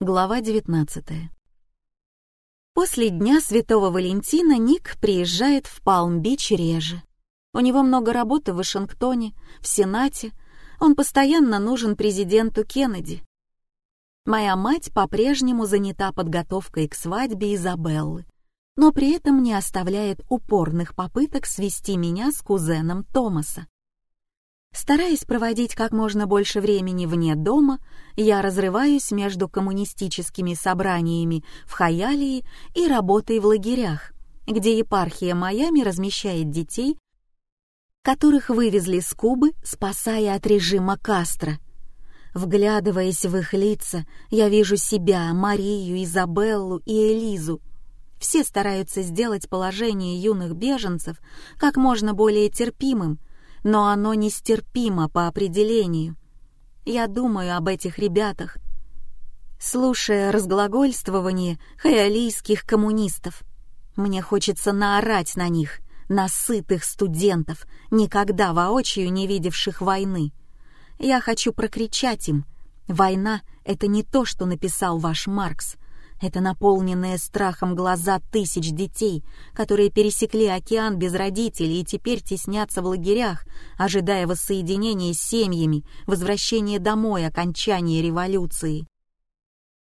Глава 19 После Дня Святого Валентина Ник приезжает в Палм-Бич реже. У него много работы в Вашингтоне, в Сенате. Он постоянно нужен президенту Кеннеди. Моя мать по-прежнему занята подготовкой к свадьбе Изабеллы, но при этом не оставляет упорных попыток свести меня с кузеном Томаса. Стараясь проводить как можно больше времени вне дома, я разрываюсь между коммунистическими собраниями в Хаялии и работой в лагерях, где епархия Майами размещает детей, которых вывезли с Кубы, спасая от режима Кастро. Вглядываясь в их лица, я вижу себя, Марию, Изабеллу и Элизу. Все стараются сделать положение юных беженцев как можно более терпимым, но оно нестерпимо по определению. Я думаю об этих ребятах, слушая разглагольствование хаялийских коммунистов. Мне хочется наорать на них, на сытых студентов, никогда воочию не видевших войны. Я хочу прокричать им, война — это не то, что написал ваш Маркс, это наполненные страхом глаза тысяч детей, которые пересекли океан без родителей и теперь теснятся в лагерях, ожидая воссоединения с семьями, возвращения домой, окончания революции.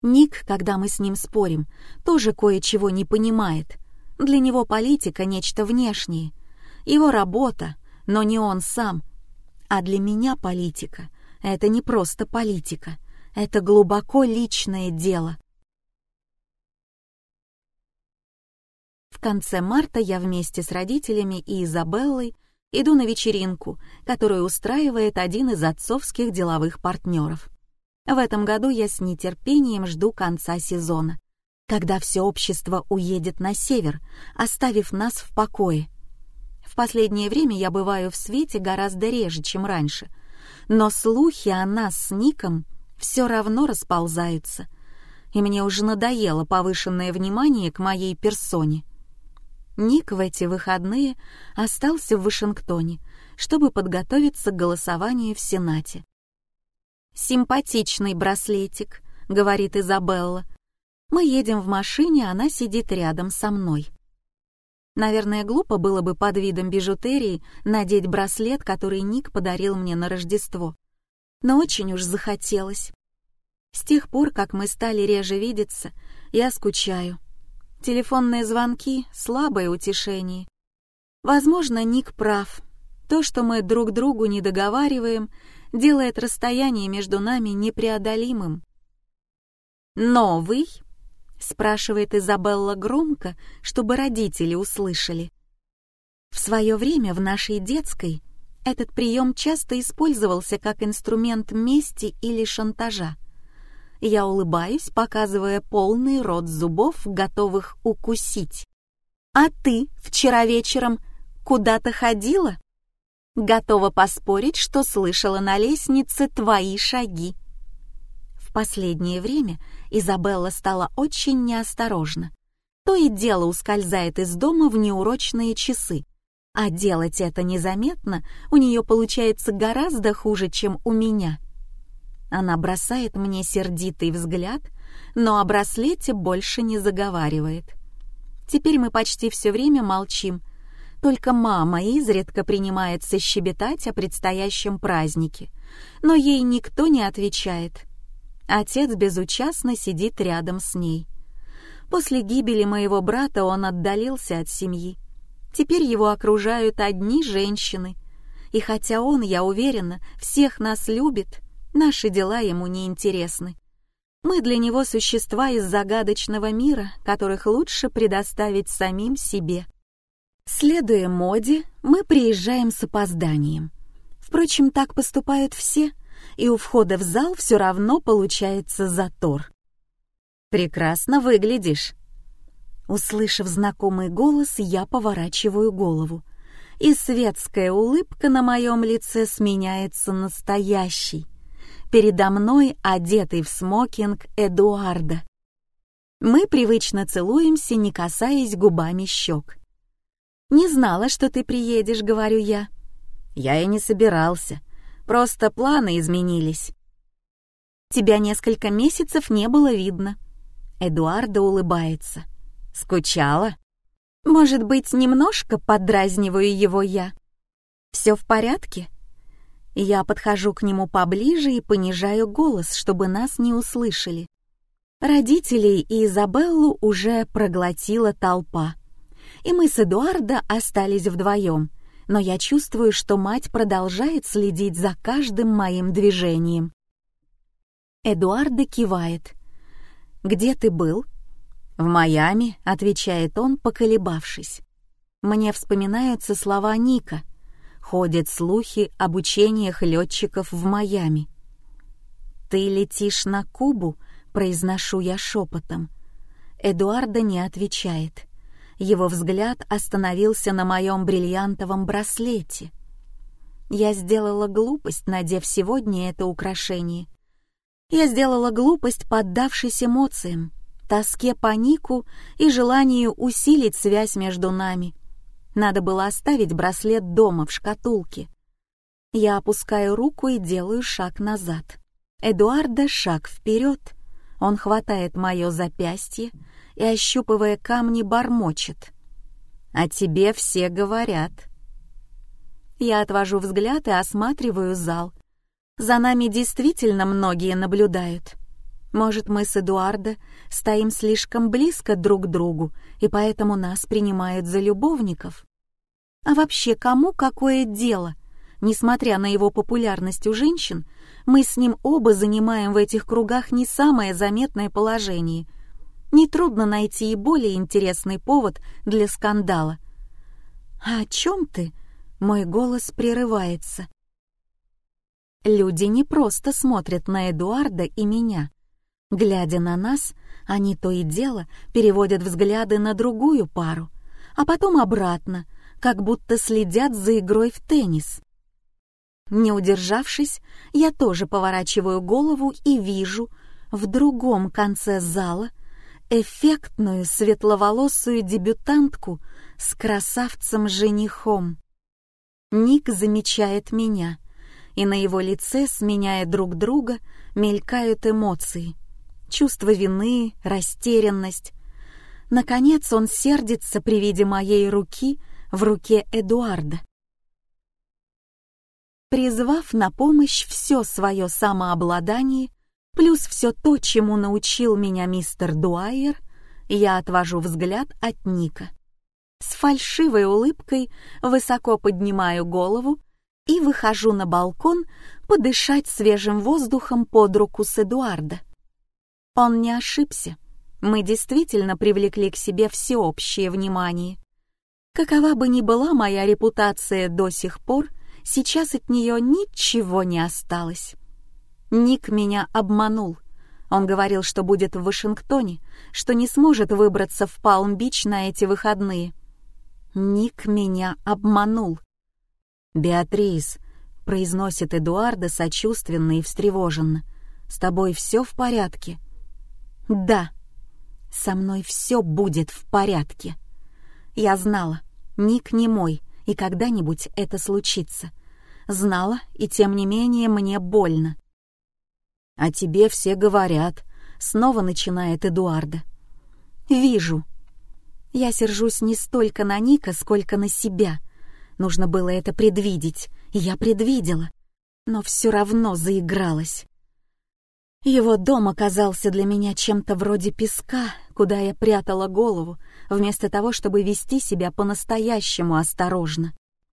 Ник, когда мы с ним спорим, тоже кое-чего не понимает. Для него политика — нечто внешнее. Его работа, но не он сам. А для меня политика — это не просто политика. Это глубоко личное дело. Конце марта я вместе с родителями и Изабеллой иду на вечеринку, которую устраивает один из отцовских деловых партнеров. В этом году я с нетерпением жду конца сезона, когда все общество уедет на север, оставив нас в покое. В последнее время я бываю в свете гораздо реже, чем раньше, но слухи о нас с Ником все равно расползаются, и мне уже надоело повышенное внимание к моей персоне. Ник в эти выходные остался в Вашингтоне, чтобы подготовиться к голосованию в Сенате. «Симпатичный браслетик», — говорит Изабелла. «Мы едем в машине, она сидит рядом со мной». Наверное, глупо было бы под видом бижутерии надеть браслет, который Ник подарил мне на Рождество. Но очень уж захотелось. С тех пор, как мы стали реже видеться, я скучаю. Телефонные звонки — слабое утешение. Возможно, Ник прав. То, что мы друг другу не договариваем, делает расстояние между нами непреодолимым. «Новый?» — спрашивает Изабелла громко, чтобы родители услышали. В свое время в нашей детской этот прием часто использовался как инструмент мести или шантажа. Я улыбаюсь, показывая полный рот зубов, готовых укусить. «А ты вчера вечером куда-то ходила?» «Готова поспорить, что слышала на лестнице твои шаги». В последнее время Изабелла стала очень неосторожна. То и дело ускользает из дома в неурочные часы, а делать это незаметно у нее получается гораздо хуже, чем у меня — она бросает мне сердитый взгляд, но о браслете больше не заговаривает. Теперь мы почти все время молчим. Только мама изредка принимается щебетать о предстоящем празднике, но ей никто не отвечает. Отец безучастно сидит рядом с ней. После гибели моего брата он отдалился от семьи. Теперь его окружают одни женщины. И хотя он, я уверена, всех нас любит, Наши дела ему не интересны. Мы для него существа из загадочного мира, которых лучше предоставить самим себе. Следуя моде, мы приезжаем с опозданием. Впрочем, так поступают все, и у входа в зал все равно получается затор. «Прекрасно выглядишь». Услышав знакомый голос, я поворачиваю голову, и светская улыбка на моем лице сменяется настоящей. Передо мной одетый в смокинг Эдуарда. Мы привычно целуемся, не касаясь губами щек. «Не знала, что ты приедешь», — говорю я. Я и не собирался. Просто планы изменились. Тебя несколько месяцев не было видно. Эдуарда улыбается. Скучала? Может быть, немножко поддразниваю его я. Все в порядке? Я подхожу к нему поближе и понижаю голос, чтобы нас не услышали. Родителей и Изабеллу уже проглотила толпа. И мы с Эдуардо остались вдвоем, но я чувствую, что мать продолжает следить за каждым моим движением. Эдуардо кивает. «Где ты был?» «В Майами», — отвечает он, поколебавшись. Мне вспоминаются слова Ника. Ходят слухи об учениях летчиков в Майами. «Ты летишь на Кубу?» — произношу я шепотом. Эдуарда не отвечает. Его взгляд остановился на моем бриллиантовом браслете. Я сделала глупость, надев сегодня это украшение. Я сделала глупость, поддавшись эмоциям, тоске по Нику и желанию усилить связь между нами. Надо было оставить браслет дома в шкатулке. Я опускаю руку и делаю шаг назад. Эдуарда шаг вперед. Он хватает мое запястье и, ощупывая камни, бормочет. «О тебе все говорят». Я отвожу взгляд и осматриваю зал. За нами действительно многие наблюдают. Может, мы с Эдуардо стоим слишком близко друг к другу, и поэтому нас принимают за любовников? А вообще, кому какое дело? Несмотря на его популярность у женщин, мы с ним оба занимаем в этих кругах не самое заметное положение. Нетрудно найти и более интересный повод для скандала. «А о чем ты?» — мой голос прерывается. Люди не просто смотрят на Эдуарда и меня. Глядя на нас, они то и дело переводят взгляды на другую пару, а потом обратно, как будто следят за игрой в теннис. Не удержавшись, я тоже поворачиваю голову и вижу в другом конце зала эффектную светловолосую дебютантку с красавцем-женихом. Ник замечает меня, и на его лице, сменяя друг друга, мелькают эмоции. Чувство вины, растерянность. Наконец он сердится при виде моей руки в руке Эдуарда. Призвав на помощь все свое самообладание, плюс все то, чему научил меня мистер Дуайер, я отвожу взгляд от Ника. С фальшивой улыбкой высоко поднимаю голову и выхожу на балкон подышать свежим воздухом под руку с Эдуарда. Он не ошибся. Мы действительно привлекли к себе всеобщее внимание. Какова бы ни была моя репутация до сих пор, Сейчас от нее ничего не осталось. Ник меня обманул. Он говорил, что будет в Вашингтоне, что не сможет выбраться в Палм-Бич на эти выходные. Ник меня обманул. «Беатрис», — произносит Эдуарда сочувственно и встревоженно, — «с тобой все в порядке?» «Да, со мной все будет в порядке». Я знала, Ник не мой, и когда-нибудь это случится. Знала, и тем не менее мне больно. «О тебе все говорят», — снова начинает Эдуарда. «Вижу. Я сержусь не столько на Ника, сколько на себя. Нужно было это предвидеть, и я предвидела, но все равно заигралась. Его дом оказался для меня чем-то вроде песка, куда я прятала голову, вместо того, чтобы вести себя по-настоящему осторожно.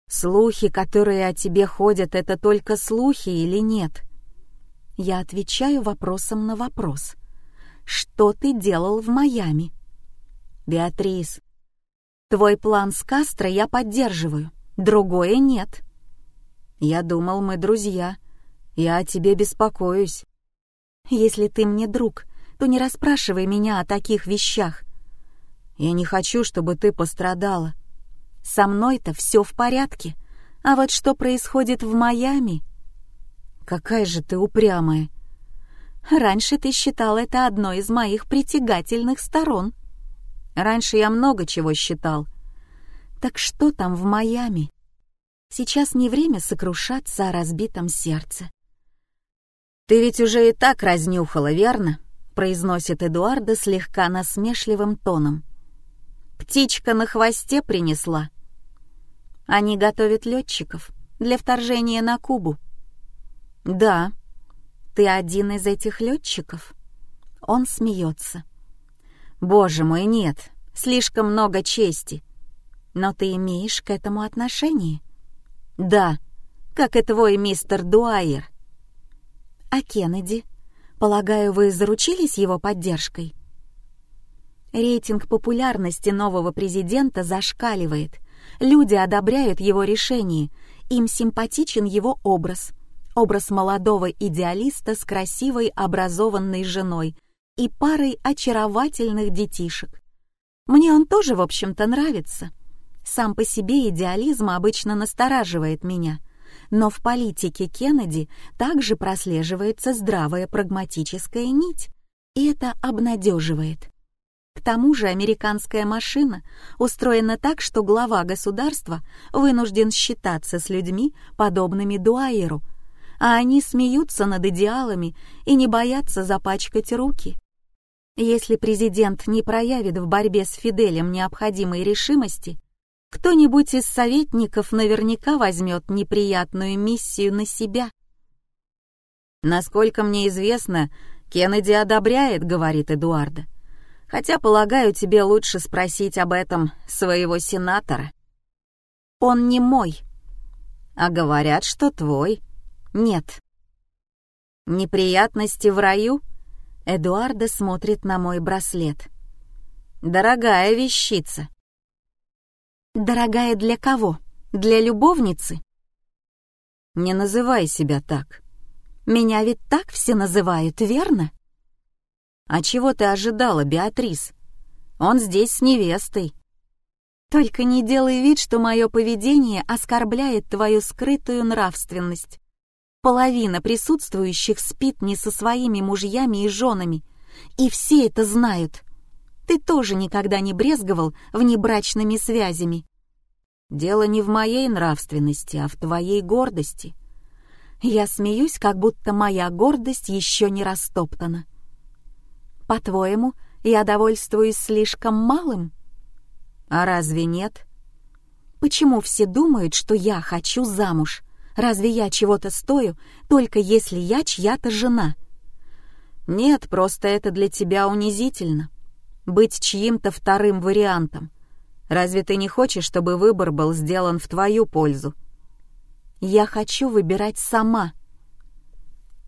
Слухи, которые о тебе ходят, это только слухи или нет? Я отвечаю вопросом на вопрос. Что ты делал в Майами? Беатрис, твой план с Кастро я поддерживаю, другое нет. Я думал, мы друзья. Я о тебе беспокоюсь. Если ты мне друг, то не расспрашивай меня о таких вещах. Я не хочу, чтобы ты пострадала. Со мной-то все в порядке. А вот что происходит в Майами? Какая же ты упрямая. Раньше ты считал это одной из моих притягательных сторон. Раньше я много чего считал. Так что там в Майами? Сейчас не время сокрушаться о разбитом сердце. «Ты ведь уже и так разнюхала, верно?» — произносит Эдуарда слегка насмешливым тоном. «Птичка на хвосте принесла». Они готовят летчиков для вторжения на Кубу. «Да, ты один из этих летчиков?» Он смеется. «Боже мой, нет, слишком много чести. Но ты имеешь к этому отношение?» «Да, как и твой мистер Дуайер». «А Кеннеди? Полагаю, вы заручились его поддержкой?» Рейтинг популярности нового президента зашкаливает. Люди одобряют его решение, им симпатичен его образ. Образ молодого идеалиста с красивой образованной женой и парой очаровательных детишек. Мне он тоже, в общем-то, нравится. Сам по себе идеализм обычно настораживает меня, но в политике Кеннеди также прослеживается здравая прагматическая нить, и это обнадеживает. К тому же американская машина устроена так, что глава государства вынужден считаться с людьми, подобными Дуайеру, а они смеются над идеалами и не боятся запачкать руки. Если президент не проявит в борьбе с Фиделем необходимой решимости, кто-нибудь из советников наверняка возьмет неприятную миссию на себя. «Насколько мне известно, Кеннеди одобряет», — говорит Эдуарда. Хотя, полагаю, тебе лучше спросить об этом своего сенатора. Он не мой. А говорят, что твой. Нет. Неприятности в раю? Эдуарда смотрит на мой браслет. Дорогая вещица. Дорогая для кого? Для любовницы? Не называй себя так. Меня ведь так все называют, верно? «А чего ты ожидала, Беатрис? Он здесь с невестой». «Только не делай вид, что мое поведение оскорбляет твою скрытую нравственность. Половина присутствующих спит не со своими мужьями и женами, и все это знают. Ты тоже никогда не брезговал внебрачными связями». «Дело не в моей нравственности, а в твоей гордости». Я смеюсь, как будто моя гордость еще не растоптана. По-твоему, я довольствуюсь слишком малым? А разве нет? Почему все думают, что я хочу замуж? Разве я чего-то стою, только если я чья-то жена? Нет, просто это для тебя унизительно. Быть чьим-то вторым вариантом. Разве ты не хочешь, чтобы выбор был сделан в твою пользу? Я хочу выбирать сама.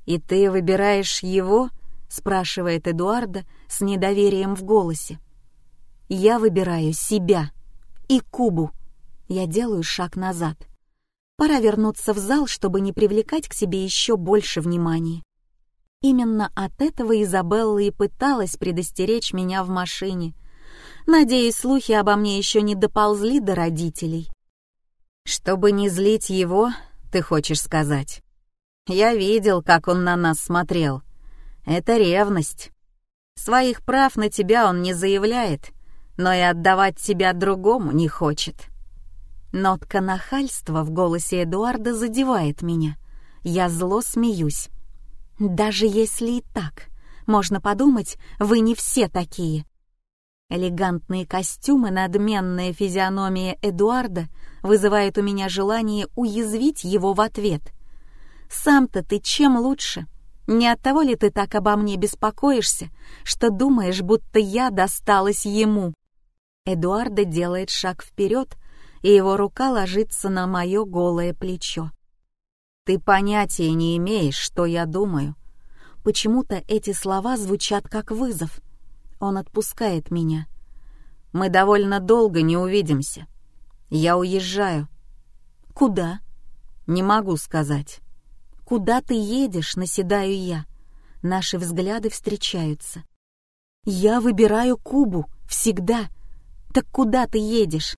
И ты выбираешь его —— спрашивает Эдуарда с недоверием в голосе. «Я выбираю себя и Кубу». Я делаю шаг назад. Пора вернуться в зал, чтобы не привлекать к себе еще больше внимания. Именно от этого Изабелла и пыталась предостеречь меня в машине. Надеюсь, слухи обо мне еще не доползли до родителей. «Чтобы не злить его, ты хочешь сказать?» «Я видел, как он на нас смотрел. Это ревность. Своих прав на тебя он не заявляет, но и отдавать тебя другому не хочет. Нотка нахальства в голосе Эдуарда задевает меня. Я зло смеюсь. Даже если и так, можно подумать, вы не все такие. Элегантные костюмы, надменная физиономия Эдуарда вызывает у меня желание уязвить его в ответ. Сам-то ты чем лучше? Не от того ли ты так обо мне беспокоишься, что думаешь, будто я досталась ему?» Эдуарда делает шаг вперед, и его рука ложится на мое голое плечо. «Ты понятия не имеешь, что я думаю». Почему-то эти слова звучат как вызов. Он отпускает меня. «Мы довольно долго не увидимся. Я уезжаю». «Куда?» «Не могу сказать». «Куда ты едешь?» — наседаю я. Наши взгляды встречаются. «Я выбираю Кубу. Всегда. Так куда ты едешь?»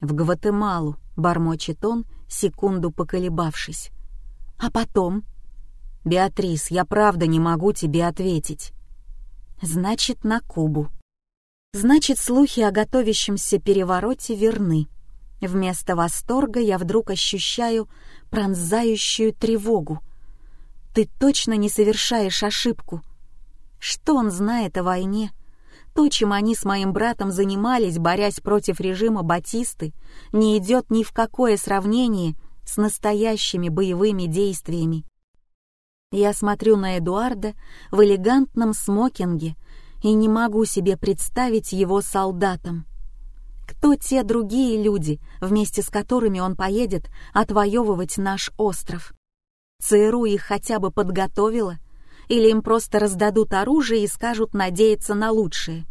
«В Гватемалу», — бормочет он, секунду поколебавшись. «А потом?» «Беатрис, я правда не могу тебе ответить». «Значит, на Кубу». Значит, слухи о готовящемся перевороте верны. Вместо восторга я вдруг ощущаю пронзающую тревогу. Ты точно не совершаешь ошибку. Что он знает о войне? То, чем они с моим братом занимались, борясь против режима Батисты, не идет ни в какое сравнение с настоящими боевыми действиями. Я смотрю на Эдуарда в элегантном смокинге и не могу себе представить его солдатом. Кто те другие люди, вместе с которыми он поедет отвоевывать наш остров? ЦРУ их хотя бы подготовила? Или им просто раздадут оружие и скажут надеяться на лучшее?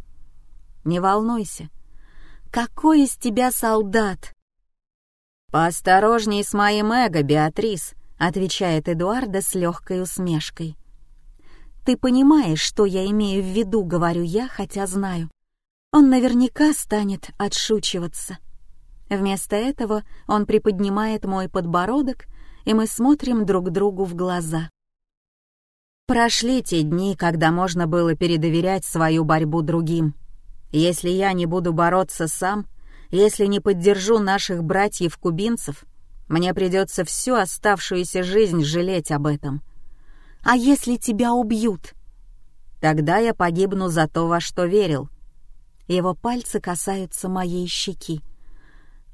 Не волнуйся. Какой из тебя солдат? «Поосторожней с моим эго, Беатрис», — отвечает Эдуарда с легкой усмешкой. «Ты понимаешь, что я имею в виду», — говорю я, хотя знаю. Он наверняка станет отшучиваться. Вместо этого он приподнимает мой подбородок, и мы смотрим друг другу в глаза. Прошли те дни, когда можно было передоверять свою борьбу другим. Если я не буду бороться сам, если не поддержу наших братьев-кубинцев, мне придется всю оставшуюся жизнь жалеть об этом. А если тебя убьют? Тогда я погибну за то, во что верил. Его пальцы касаются моей щеки.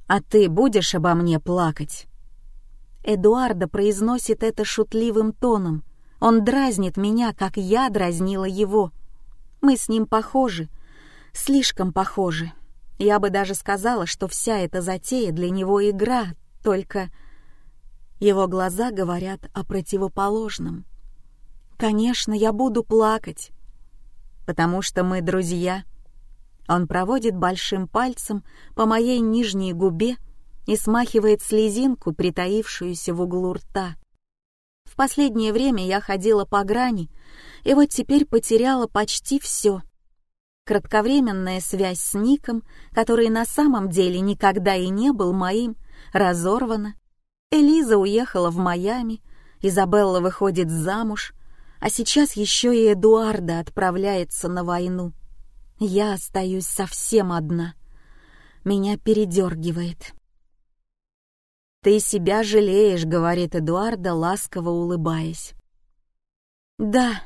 А ты будешь обо мне плакать? Эдуарда произносит это шутливым тоном. Он дразнит меня, как я дразнила его. Мы с ним похожи, слишком похожи. Я бы даже сказала, что вся эта затея для него игра, только его глаза говорят о противоположном. Конечно, я буду плакать, потому что мы друзья. Он проводит большим пальцем по моей нижней губе и смахивает слезинку, притаившуюся в углу рта. В последнее время я ходила по грани, и вот теперь потеряла почти все. Кратковременная связь с Ником, который на самом деле никогда и не был моим, разорвана. Элиза уехала в Майами, Изабелла выходит замуж, а сейчас еще и Эдуарда отправляется на войну. Я остаюсь совсем одна. Меня передергивает. «Ты себя жалеешь», — говорит Эдуарда, ласково улыбаясь. «Да,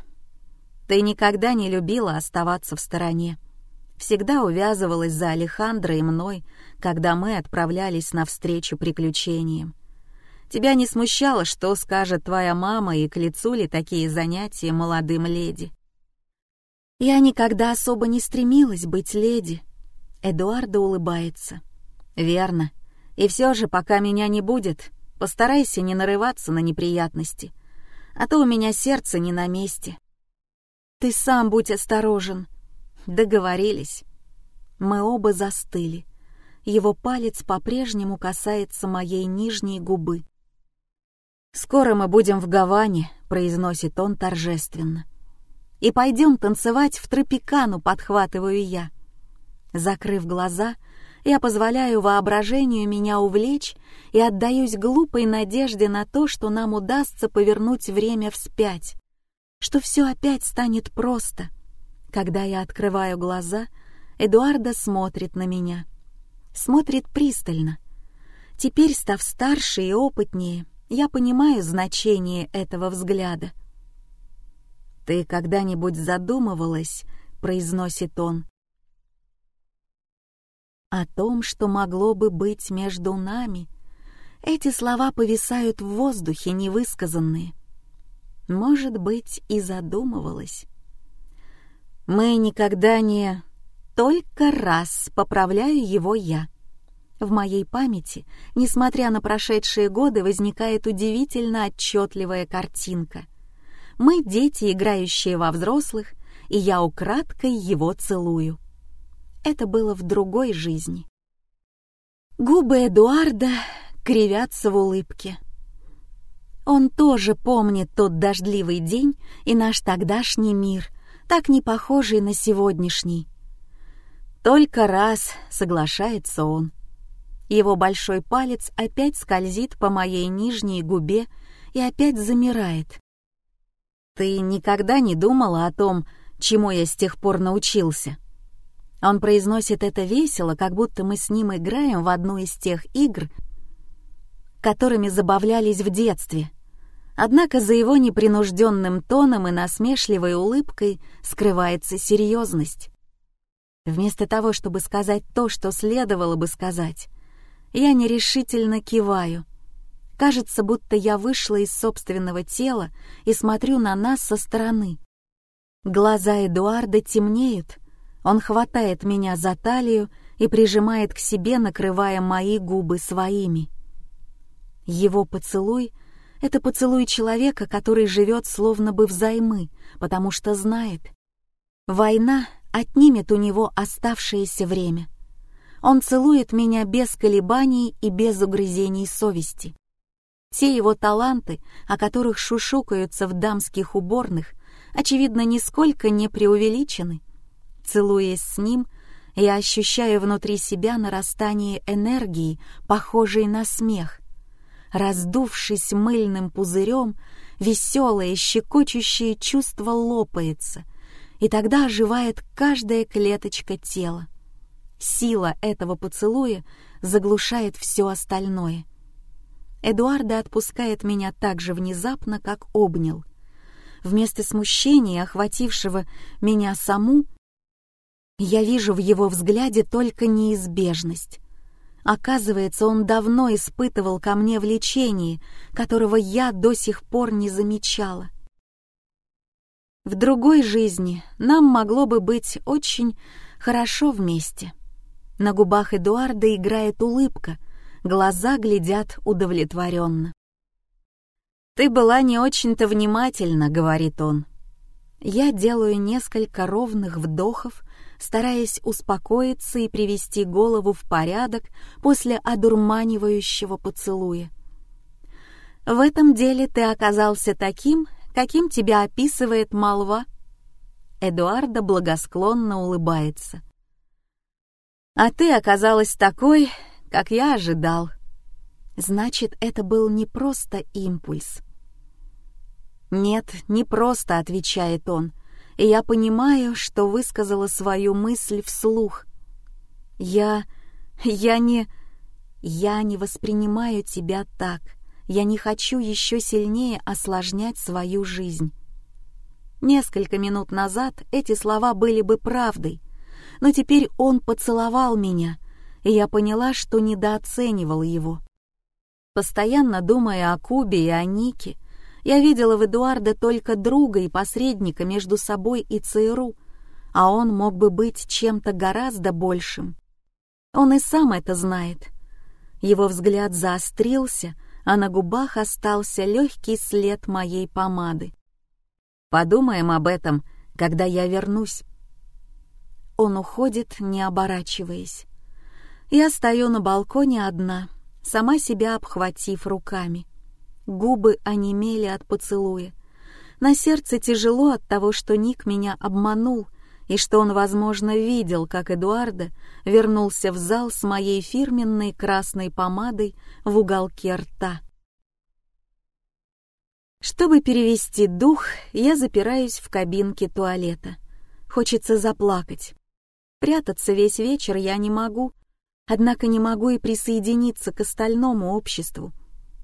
ты никогда не любила оставаться в стороне всегда увязывалась за Алехандро и мной, когда мы отправлялись навстречу приключениям. Тебя не смущало, что скажет твоя мама и к лицу ли такие занятия молодым леди? Я никогда особо не стремилась быть леди. Эдуардо улыбается. Верно. И все же, пока меня не будет, постарайся не нарываться на неприятности, а то у меня сердце не на месте. Ты сам будь осторожен, Договорились. Мы оба застыли. Его палец по-прежнему касается моей нижней губы. «Скоро мы будем в Гаване», — произносит он торжественно. «И пойдем танцевать в тропикану», — подхватываю я. Закрыв глаза, я позволяю воображению меня увлечь и отдаюсь глупой надежде на то, что нам удастся повернуть время вспять, что все опять станет просто, когда я открываю глаза, Эдуарда смотрит на меня. Смотрит пристально. Теперь, став старше и опытнее, я понимаю значение этого взгляда. «Ты когда-нибудь задумывалась?» — произносит он. «О том, что могло бы быть между нами?» Эти слова повисают в воздухе, невысказанные. Может быть, и задумывалась. Мы никогда не... Только раз поправляю его я. В моей памяти, несмотря на прошедшие годы, возникает удивительно отчетливая картинка. Мы дети, играющие во взрослых, и я украдкой его целую. Это было в другой жизни. Губы Эдуарда кривятся в улыбке. Он тоже помнит тот дождливый день и наш тогдашний мир, так не похожий на сегодняшний. Только раз соглашается он. Его большой палец опять скользит по моей нижней губе и опять замирает. Ты никогда не думала о том, чему я с тех пор научился? Он произносит это весело, как будто мы с ним играем в одну из тех игр, которыми забавлялись в детстве. Однако за его непринужденным тоном и насмешливой улыбкой скрывается серьезность. Вместо того, чтобы сказать то, что следовало бы сказать, я нерешительно киваю. Кажется, будто я вышла из собственного тела и смотрю на нас со стороны. Глаза Эдуарда темнеют, он хватает меня за талию и прижимает к себе, накрывая мои губы своими. Его поцелуй — это поцелуй человека, который живет словно бы взаймы, потому что знает. Война отнимет у него оставшееся время. Он целует меня без колебаний и без угрызений совести. Те его таланты, о которых шушукаются в дамских уборных, очевидно, нисколько не преувеличены. Целуясь с ним, я ощущаю внутри себя нарастание энергии, похожей на смех. Раздувшись мыльным пузырем, веселое, щекочущее чувство лопается, и тогда оживает каждая клеточка тела. Сила этого поцелуя заглушает все остальное. Эдуарда отпускает меня так же внезапно, как обнял. Вместо смущения, охватившего меня саму, я вижу в его взгляде только неизбежность. Оказывается, он давно испытывал ко мне влечение, которого я до сих пор не замечала. В другой жизни нам могло бы быть очень хорошо вместе. На губах Эдуарда играет улыбка, глаза глядят удовлетворенно. «Ты была не очень-то внимательна», — говорит он. Я делаю несколько ровных вдохов, стараясь успокоиться и привести голову в порядок после одурманивающего поцелуя. В этом деле ты оказался таким, каким тебя описывает молва. Эдуарда благосклонно улыбается. А ты оказалась такой, как я ожидал. Значит, это был не просто импульс. Нет, не просто, отвечает он и я понимаю, что высказала свою мысль вслух. Я... я не... я не воспринимаю тебя так. Я не хочу еще сильнее осложнять свою жизнь. Несколько минут назад эти слова были бы правдой, но теперь он поцеловал меня, и я поняла, что недооценивал его. Постоянно думая о Кубе и о Нике, я видела в Эдуарда только друга и посредника между собой и ЦРУ, а он мог бы быть чем-то гораздо большим. Он и сам это знает. Его взгляд заострился, а на губах остался легкий след моей помады. Подумаем об этом, когда я вернусь. Он уходит, не оборачиваясь. Я стою на балконе одна, сама себя обхватив руками. Губы онемели от поцелуя. На сердце тяжело от того, что Ник меня обманул, и что он, возможно, видел, как Эдуарда вернулся в зал с моей фирменной красной помадой в уголке рта. Чтобы перевести дух, я запираюсь в кабинке туалета. Хочется заплакать. Прятаться весь вечер я не могу, однако не могу и присоединиться к остальному обществу.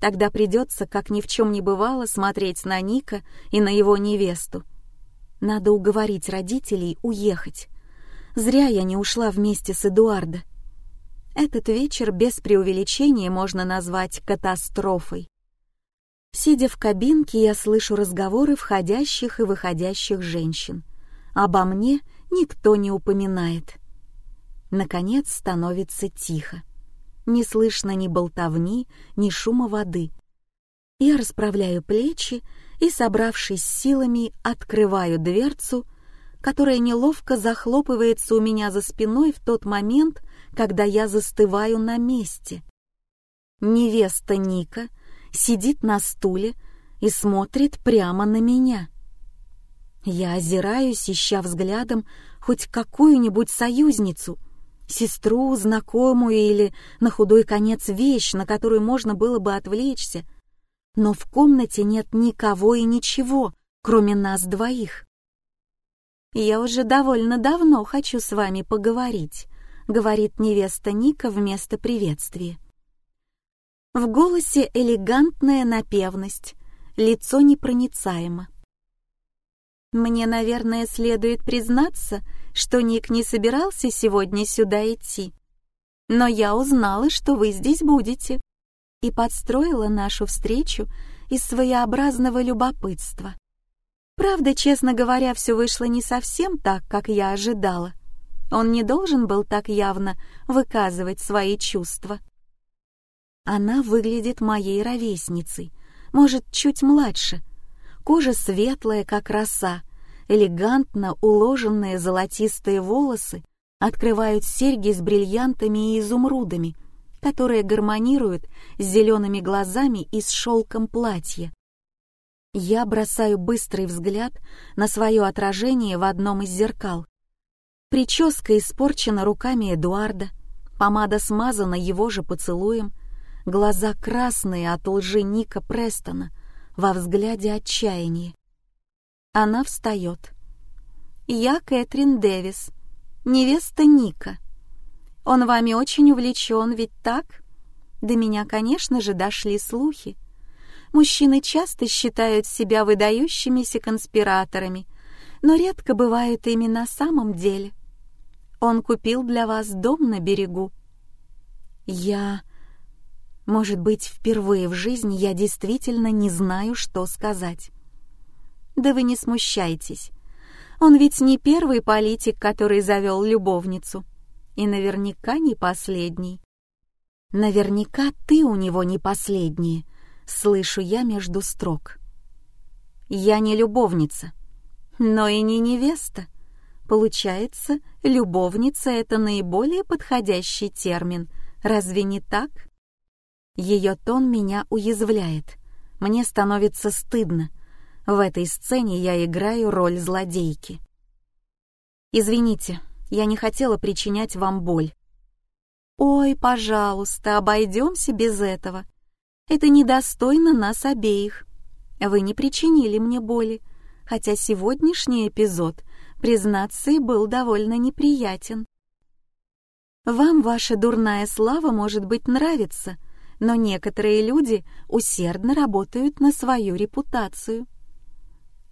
Тогда придется, как ни в чем не бывало, смотреть на Ника и на его невесту. Надо уговорить родителей уехать. Зря я не ушла вместе с Эдуардо. Этот вечер без преувеличения можно назвать катастрофой. Сидя в кабинке, я слышу разговоры входящих и выходящих женщин. Обо мне никто не упоминает. Наконец становится тихо не слышно ни болтовни, ни шума воды. Я расправляю плечи и, собравшись силами, открываю дверцу, которая неловко захлопывается у меня за спиной в тот момент, когда я застываю на месте. Невеста Ника сидит на стуле и смотрит прямо на меня. Я озираюсь, ища взглядом хоть какую-нибудь союзницу — сестру, знакомую или, на худой конец, вещь, на которую можно было бы отвлечься. Но в комнате нет никого и ничего, кроме нас двоих. «Я уже довольно давно хочу с вами поговорить», — говорит невеста Ника вместо приветствия. В голосе элегантная напевность, лицо непроницаемо. Мне, наверное, следует признаться, что Ник не собирался сегодня сюда идти. Но я узнала, что вы здесь будете, и подстроила нашу встречу из своеобразного любопытства. Правда, честно говоря, все вышло не совсем так, как я ожидала. Он не должен был так явно выказывать свои чувства. Она выглядит моей ровесницей, может, чуть младше. Кожа светлая, как роса, элегантно уложенные золотистые волосы открывают серьги с бриллиантами и изумрудами, которые гармонируют с зелеными глазами и с шелком платья. Я бросаю быстрый взгляд на свое отражение в одном из зеркал. Прическа испорчена руками Эдуарда, помада смазана его же поцелуем, глаза красные от лжи Ника Престона, во взгляде отчаяние. Она встает. «Я Кэтрин Дэвис, невеста Ника. Он вами очень увлечен, ведь так?» До меня, конечно же, дошли слухи. Мужчины часто считают себя выдающимися конспираторами, но редко бывают ими на самом деле. Он купил для вас дом на берегу. Я... Может быть, впервые в жизни я действительно не знаю, что сказать. Да вы не смущайтесь. Он ведь не первый политик, который завел любовницу. И наверняка не последний. Наверняка ты у него не последняя, слышу я между строк. Я не любовница, но и не невеста. Получается, любовница — это наиболее подходящий термин. Разве не так? Ее тон меня уязвляет. Мне становится стыдно. В этой сцене я играю роль злодейки. Извините, я не хотела причинять вам боль. Ой, пожалуйста, обойдемся без этого. Это недостойно нас обеих. Вы не причинили мне боли, хотя сегодняшний эпизод, признаться, и был довольно неприятен. Вам ваша дурная слава, может быть, нравится, но некоторые люди усердно работают на свою репутацию.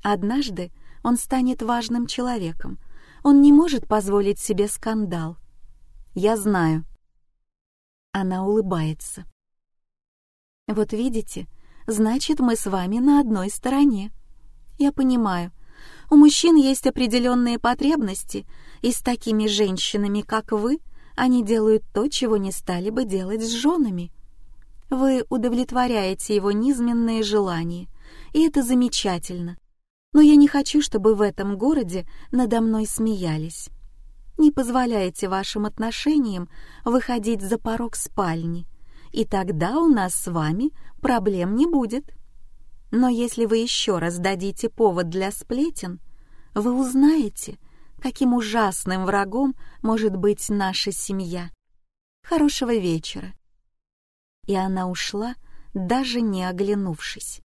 Однажды он станет важным человеком. Он не может позволить себе скандал. Я знаю. Она улыбается. Вот видите, значит, мы с вами на одной стороне. Я понимаю, у мужчин есть определенные потребности, и с такими женщинами, как вы, они делают то, чего не стали бы делать с женами. Вы удовлетворяете его низменные желания, и это замечательно. Но я не хочу, чтобы в этом городе надо мной смеялись. Не позволяйте вашим отношениям выходить за порог спальни — и тогда у нас с вами проблем не будет. Но если вы еще раз дадите повод для сплетен, вы узнаете, каким ужасным врагом может быть наша семья. Хорошего вечера. И она ушла, даже не оглянувшись.